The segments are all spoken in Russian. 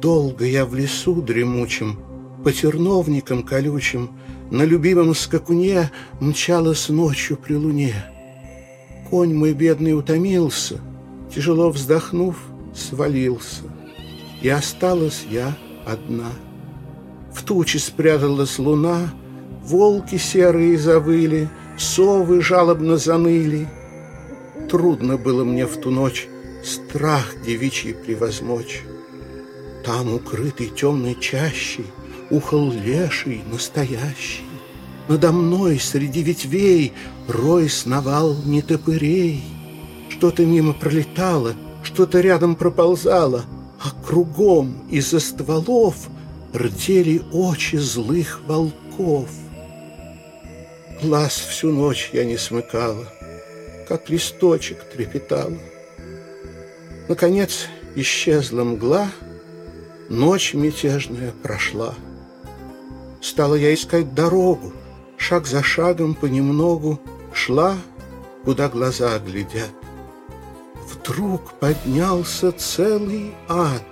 Долго я в лесу дремучем, По терновникам колючим, На любимом скакуне Мчалась ночью при луне. Конь мой бедный утомился, Тяжело вздохнув, свалился, И осталась я одна. В тучи спряталась луна, Волки серые завыли, Совы жалобно заныли. Трудно было мне в ту ночь Страх девичий превозмочь. Там, укрытый темной чащей, Ухал леший настоящий. Надо мной среди ветвей Рой сновал нетопырей. Что-то мимо пролетало, Что-то рядом проползало, А кругом из-за стволов Рдели очи злых волков. Глаз всю ночь я не смыкала, Как листочек трепетала. Наконец исчезла мгла, Ночь мятежная прошла. Стала я искать дорогу, Шаг за шагом понемногу Шла, куда глаза глядят. Вдруг поднялся целый ад,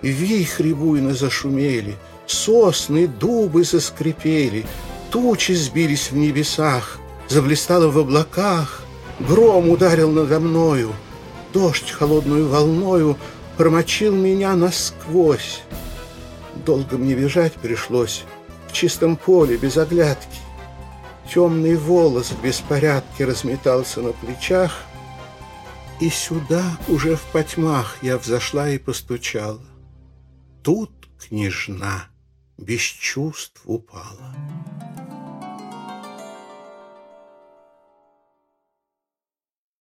Вихри буйно зашумели, Сосны, дубы заскрипели, Тучи сбились в небесах, Заблистало в облаках, Гром ударил надо мною, Дождь холодную волною Промочил меня насквозь. Долго мне бежать пришлось В чистом поле, без оглядки. Темный волос в беспорядке разметался на плечах, И сюда уже в потьмах я взошла и постучала. Тут княжна без чувств упала.